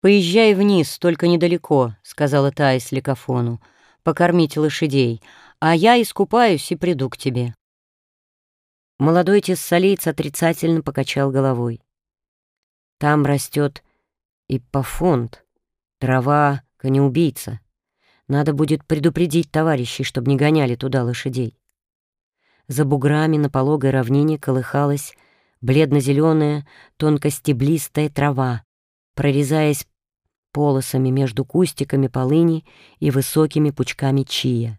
«Поезжай вниз, только недалеко», — сказала Таис Ликофону. «Покормите лошадей, а я искупаюсь и приду к тебе». Молодой тессалиец отрицательно покачал головой. «Там растет иппофонд, трава конеубийца. Надо будет предупредить товарищей, чтобы не гоняли туда лошадей». За буграми на пологой равнине колыхалась бледно-зеленая, тонкостеблистая трава, прорезаясь полосами между кустиками полыни и высокими пучками чия.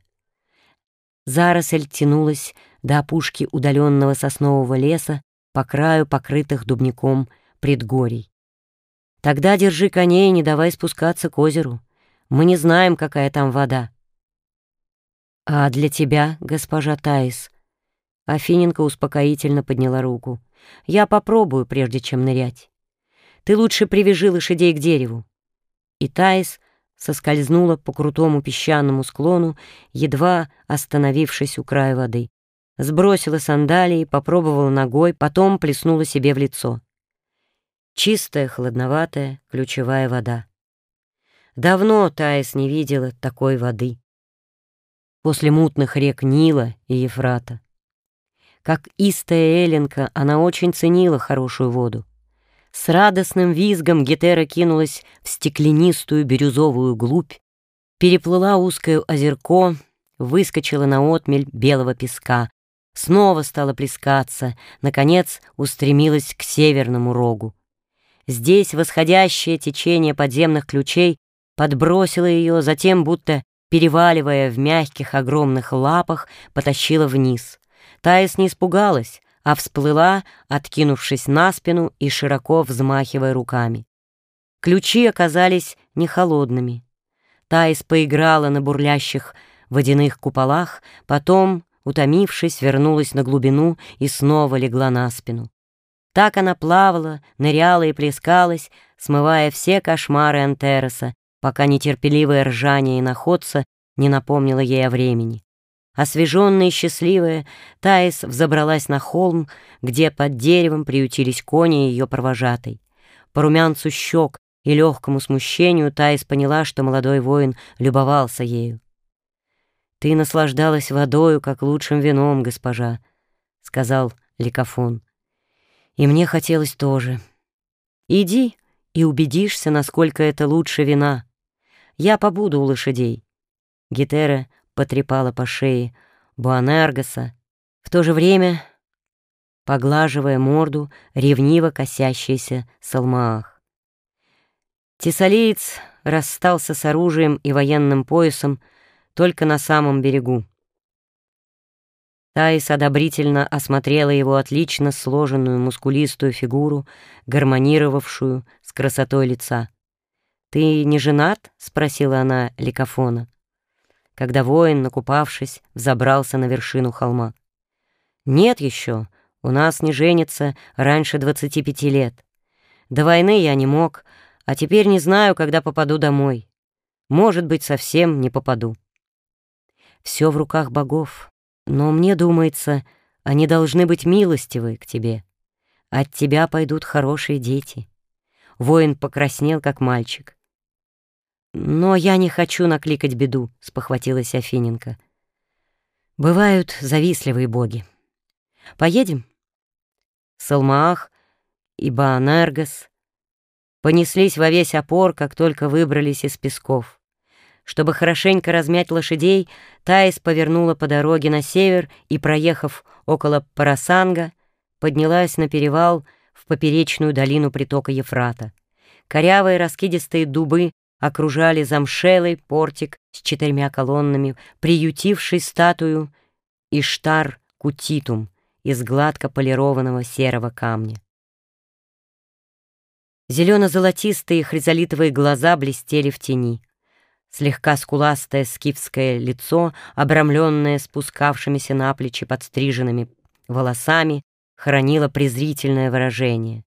Заросль тянулась до опушки удаленного соснового леса по краю покрытых дубником предгорий. Тогда держи коней и не давай спускаться к озеру. Мы не знаем, какая там вода. А для тебя, госпожа Таис, Афиненко успокоительно подняла руку. Я попробую, прежде чем нырять. Ты лучше привяжи лошадей к дереву». И Таис соскользнула по крутому песчаному склону, едва остановившись у края воды. Сбросила сандалии, попробовала ногой, потом плеснула себе в лицо. Чистая, холодноватая, ключевая вода. Давно Таис не видела такой воды. После мутных рек Нила и Ефрата. Как истая Эленка, она очень ценила хорошую воду. С радостным визгом Гетера кинулась в стеклянистую бирюзовую глубь, переплыла узкое озерко, выскочила на отмель белого песка, снова стала плескаться, наконец устремилась к северному рогу. Здесь восходящее течение подземных ключей подбросило ее, затем, будто переваливая в мягких огромных лапах, потащило вниз. Таис не испугалась, а всплыла, откинувшись на спину и широко взмахивая руками. Ключи оказались не холодными. Таис поиграла на бурлящих водяных куполах, потом, утомившись, вернулась на глубину и снова легла на спину. Так она плавала, ныряла и плескалась, смывая все кошмары Антероса, пока нетерпеливое ржание и находца не напомнило ей о времени. Освеженная и счастливая, Таис взобралась на холм, где под деревом приютились кони и ее провожатой. По румянцу щек и легкому смущению Таис поняла, что молодой воин любовался ею. «Ты наслаждалась водою, как лучшим вином, госпожа», — сказал Ликофон. «И мне хотелось тоже. Иди и убедишься, насколько это лучше вина. Я побуду у лошадей». Гетера потрепала по шее Буанергоса, в то же время поглаживая морду ревниво косящийся Салмаах. Тесалиец расстался с оружием и военным поясом только на самом берегу. Таис одобрительно осмотрела его отлично сложенную мускулистую фигуру, гармонировавшую с красотой лица. «Ты не женат?» — спросила она Ликофона когда воин, накупавшись, взобрался на вершину холма. «Нет еще, у нас не женится раньше двадцати пяти лет. До войны я не мог, а теперь не знаю, когда попаду домой. Может быть, совсем не попаду. Все в руках богов, но мне думается, они должны быть милостивы к тебе. От тебя пойдут хорошие дети». Воин покраснел, как мальчик. «Но я не хочу накликать беду», — спохватилась Афиненко. «Бывают завистливые боги. Поедем?» Салмаах и Баанергос понеслись во весь опор, как только выбрались из песков. Чтобы хорошенько размять лошадей, Таис повернула по дороге на север и, проехав около Парасанга, поднялась на перевал в поперечную долину притока Ефрата. Корявые раскидистые дубы окружали замшелый портик с четырьмя колоннами, приютивший статую Иштар Кутитум из гладко полированного серого камня. Зелено-золотистые хризолитовые глаза блестели в тени. Слегка скуластое скифское лицо, обрамленное спускавшимися на плечи подстриженными волосами, хранило презрительное выражение.